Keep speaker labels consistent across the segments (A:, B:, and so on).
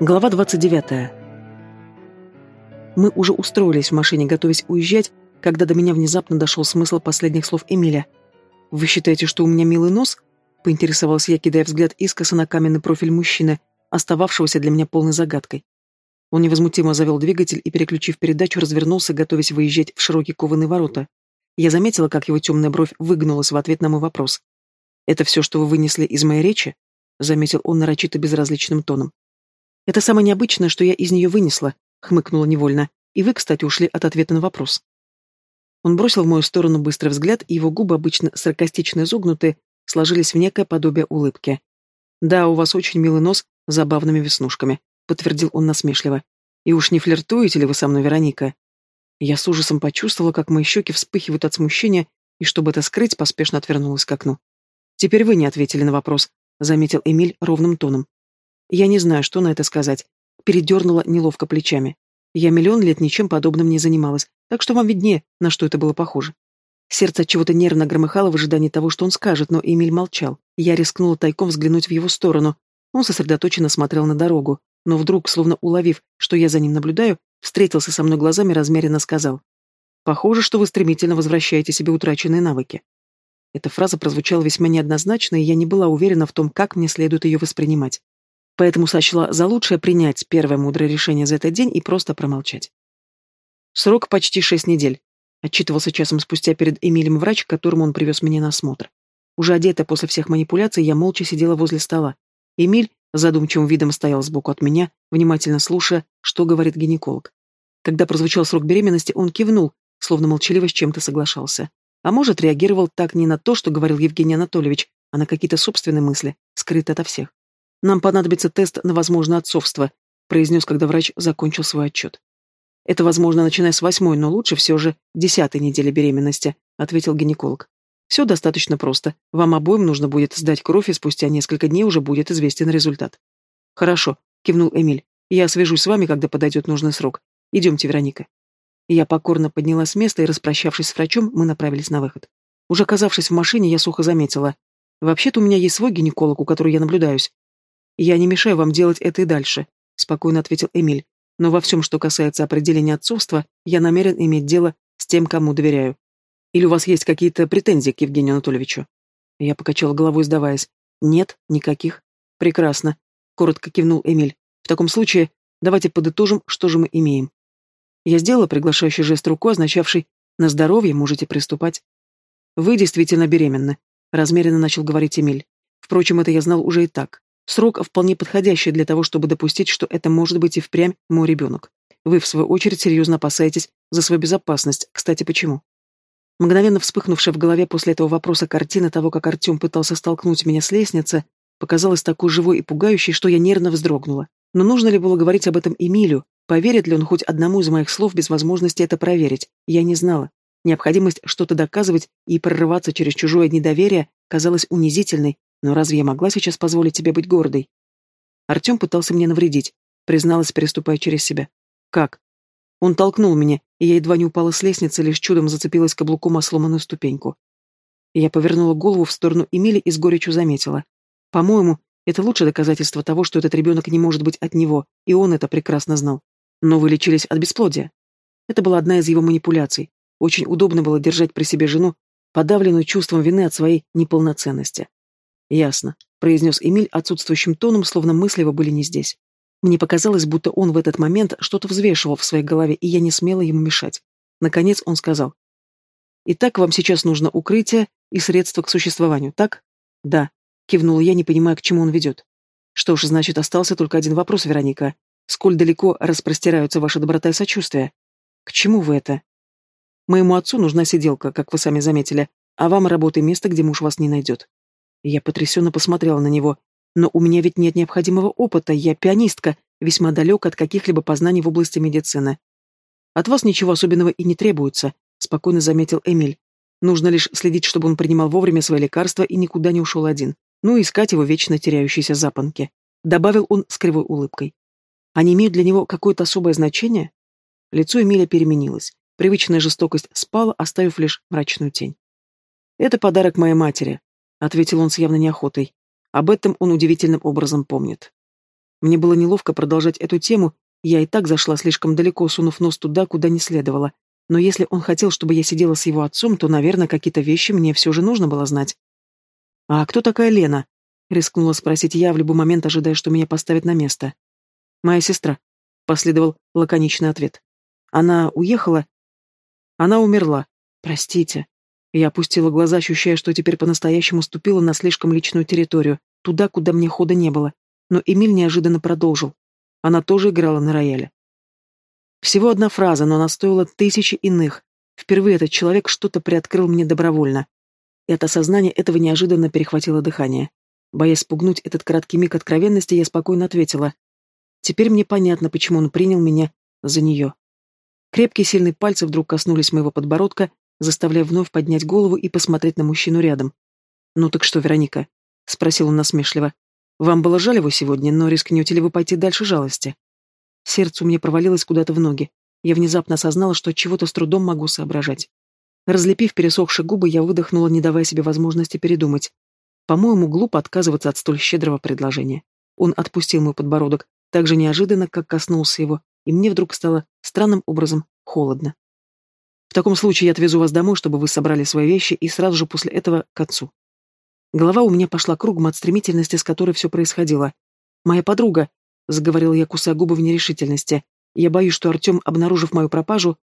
A: Глава 29. Мы уже устроились в машине, готовясь уезжать, когда до меня внезапно дошел смысл последних слов Эмиля. «Вы считаете, что у меня милый нос?» — поинтересовался я, кидая взгляд искоса на каменный профиль мужчины, остававшегося для меня полной загадкой. Он невозмутимо завел двигатель и, переключив передачу, развернулся, готовясь выезжать в широкие кованые ворота. Я заметила, как его темная бровь выгнулась в ответ на мой вопрос. «Это все, что вы вынесли из моей речи?» — заметил он нарочито безразличным тоном. Это самое необычное, что я из нее вынесла, хмыкнула невольно. И вы, кстати, ушли от ответа на вопрос. Он бросил в мою сторону быстрый взгляд, и его губы, обычно саркастично изогнутые, сложились в некое подобие улыбки. «Да, у вас очень милый нос с забавными веснушками», — подтвердил он насмешливо. «И уж не флиртуете ли вы со мной, Вероника?» Я с ужасом почувствовала, как мои щеки вспыхивают от смущения, и, чтобы это скрыть, поспешно отвернулась к окну. «Теперь вы не ответили на вопрос», — заметил Эмиль ровным тоном. Я не знаю, что на это сказать. Передернула неловко плечами. Я миллион лет ничем подобным не занималась, так что вам виднее, на что это было похоже. Сердце от чего-то нервно громыхало в ожидании того, что он скажет, но Эмиль молчал. Я рискнула тайком взглянуть в его сторону. Он сосредоточенно смотрел на дорогу, но вдруг, словно уловив, что я за ним наблюдаю, встретился со мной глазами и размеренно сказал. «Похоже, что вы стремительно возвращаете себе утраченные навыки». Эта фраза прозвучала весьма неоднозначно, и я не была уверена в том, как мне следует ее воспринимать поэтому сочла за лучшее принять первое мудрое решение за этот день и просто промолчать. Срок почти шесть недель. Отчитывался часом спустя перед Эмилем врач, к которому он привез меня на осмотр. Уже одетая после всех манипуляций, я молча сидела возле стола. Эмиль задумчивым видом стоял сбоку от меня, внимательно слушая, что говорит гинеколог. Когда прозвучал срок беременности, он кивнул, словно молчаливо с чем-то соглашался. А может, реагировал так не на то, что говорил Евгений Анатольевич, а на какие-то собственные мысли, скрытые ото всех. Нам понадобится тест на возможное отцовство, произнес, когда врач закончил свой отчет. Это возможно, начиная с восьмой, но лучше все же десятой недели беременности, ответил гинеколог. Все достаточно просто. Вам обоим нужно будет сдать кровь, и спустя несколько дней уже будет известен результат. Хорошо, кивнул Эмиль. Я свяжусь с вами, когда подойдет нужный срок. Идемте, Вероника. Я покорно поднялась с места и, распрощавшись с врачом, мы направились на выход. Уже оказавшись в машине, я сухо заметила. Вообще-то у меня есть свой гинеколог, у которого я наблюдаюсь. «Я не мешаю вам делать это и дальше», — спокойно ответил Эмиль. «Но во всем, что касается определения отцовства, я намерен иметь дело с тем, кому доверяю. Или у вас есть какие-то претензии к Евгению Анатольевичу?» Я покачала головой, сдаваясь. «Нет, никаких». «Прекрасно», — коротко кивнул Эмиль. «В таком случае давайте подытожим, что же мы имеем». Я сделала приглашающий жест рукой, означавший «на здоровье можете приступать». «Вы действительно беременны», — размеренно начал говорить Эмиль. Впрочем, это я знал уже и так. Срок вполне подходящий для того, чтобы допустить, что это может быть и впрямь мой ребенок. Вы, в свою очередь, серьезно опасаетесь за свою безопасность. Кстати, почему? Мгновенно вспыхнувшая в голове после этого вопроса картина того, как Артем пытался столкнуть меня с лестницы, показалась такой живой и пугающей, что я нервно вздрогнула. Но нужно ли было говорить об этом Эмилю? Поверит ли он хоть одному из моих слов без возможности это проверить? Я не знала. Необходимость что-то доказывать и прорываться через чужое недоверие казалась унизительной, но разве я могла сейчас позволить тебе быть гордой? Артем пытался мне навредить, призналась, переступая через себя. Как? Он толкнул меня, и я едва не упала с лестницы, лишь чудом зацепилась каблуком о сломанную ступеньку. Я повернула голову в сторону Эмили и с горечью заметила. По-моему, это лучшее доказательство того, что этот ребенок не может быть от него, и он это прекрасно знал. Но вы лечились от бесплодия. Это была одна из его манипуляций. Очень удобно было держать при себе жену, подавленную чувством вины от своей неполноценности. «Ясно», — произнес Эмиль отсутствующим тоном, словно мысли его были не здесь. Мне показалось, будто он в этот момент что-то взвешивал в своей голове, и я не смела ему мешать. Наконец он сказал. «Итак, вам сейчас нужно укрытие и средства к существованию, так?» «Да», — кивнула я, не понимая, к чему он ведет. «Что ж, значит, остался только один вопрос, Вероника. Сколь далеко распростираются ваша доброта и сочувствие? К чему вы это?» «Моему отцу нужна сиделка, как вы сами заметили, а вам работа и место, где муж вас не найдет. Я потрясенно посмотрела на него. Но у меня ведь нет необходимого опыта, я пианистка, весьма далек от каких-либо познаний в области медицины. От вас ничего особенного и не требуется, спокойно заметил Эмиль. Нужно лишь следить, чтобы он принимал вовремя свои лекарства и никуда не ушел один. Ну и искать его вечно теряющиеся запонки. Добавил он с кривой улыбкой. Они имеют для него какое-то особое значение? Лицо Эмиля переменилось. Привычная жестокость спала, оставив лишь мрачную тень. Это подарок моей матери, — ответил он с явной неохотой. Об этом он удивительным образом помнит. Мне было неловко продолжать эту тему, я и так зашла слишком далеко, сунув нос туда, куда не следовало. Но если он хотел, чтобы я сидела с его отцом, то, наверное, какие-то вещи мне все же нужно было знать. «А кто такая Лена?» — рискнула спросить я, в любой момент ожидая, что меня поставят на место. «Моя сестра», — последовал лаконичный ответ. «Она уехала?» «Она умерла. Простите». Я опустила глаза, ощущая, что теперь по-настоящему ступила на слишком личную территорию, туда, куда мне хода не было. Но Эмиль неожиданно продолжил. Она тоже играла на рояле. Всего одна фраза, но она стоила тысячи иных. Впервые этот человек что-то приоткрыл мне добровольно. И от осознания этого неожиданно перехватило дыхание. Боясь спугнуть этот краткий миг откровенности, я спокойно ответила. Теперь мне понятно, почему он принял меня за нее. Крепкие сильные пальцы вдруг коснулись моего подбородка, заставляя вновь поднять голову и посмотреть на мужчину рядом. «Ну так что, Вероника?» — спросил он насмешливо. «Вам было жаль его сегодня, но рискнете ли вы пойти дальше жалости?» Сердце у меня провалилось куда-то в ноги. Я внезапно осознала, что чего-то с трудом могу соображать. Разлепив пересохшие губы, я выдохнула, не давая себе возможности передумать. По-моему, глупо отказываться от столь щедрого предложения. Он отпустил мой подбородок так же неожиданно, как коснулся его, и мне вдруг стало странным образом холодно. Таком случае я отвезу вас домой, чтобы вы собрали свои вещи, и сразу же после этого к отцу. Голова у меня пошла кругом от стремительности, с которой все происходило. «Моя подруга», — заговорил я, кусая губы в нерешительности, — «я боюсь, что Артем, обнаружив мою пропажу...»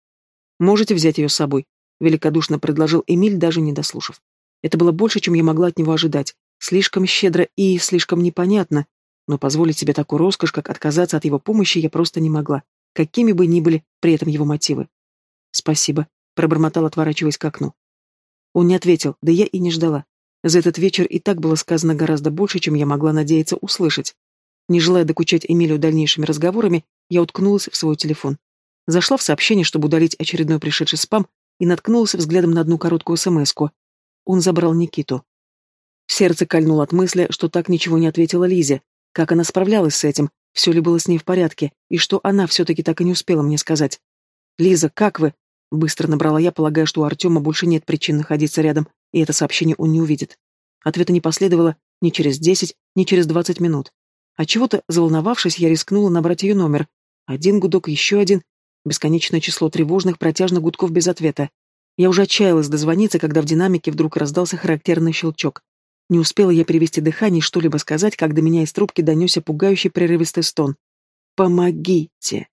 A: «Можете взять ее с собой», — великодушно предложил Эмиль, даже не дослушав. Это было больше, чем я могла от него ожидать. Слишком щедро и слишком непонятно, но позволить себе такую роскошь, как отказаться от его помощи, я просто не могла, какими бы ни были при этом его мотивы. «Спасибо», — пробормотал, отворачиваясь к окну. Он не ответил, да я и не ждала. За этот вечер и так было сказано гораздо больше, чем я могла надеяться услышать. Не желая докучать Эмилию дальнейшими разговорами, я уткнулась в свой телефон. Зашла в сообщение, чтобы удалить очередной пришедший спам, и наткнулась взглядом на одну короткую смс -ку. Он забрал Никиту. Сердце кольнуло от мысли, что так ничего не ответила Лизе. Как она справлялась с этим, все ли было с ней в порядке, и что она все-таки так и не успела мне сказать. «Лиза, как вы?» Быстро набрала я, полагая, что у Артема больше нет причин находиться рядом, и это сообщение он не увидит. Ответа не последовало ни через десять, ни через двадцать минут. А чего-то, заволновавшись, я рискнула набрать ее номер. Один гудок, еще один. Бесконечное число тревожных, протяжных гудков без ответа. Я уже отчаялась дозвониться, когда в динамике вдруг раздался характерный щелчок. Не успела я перевести дыхание и что-либо сказать, как до меня из трубки донесся пугающий прерывистый стон. «Помогите!»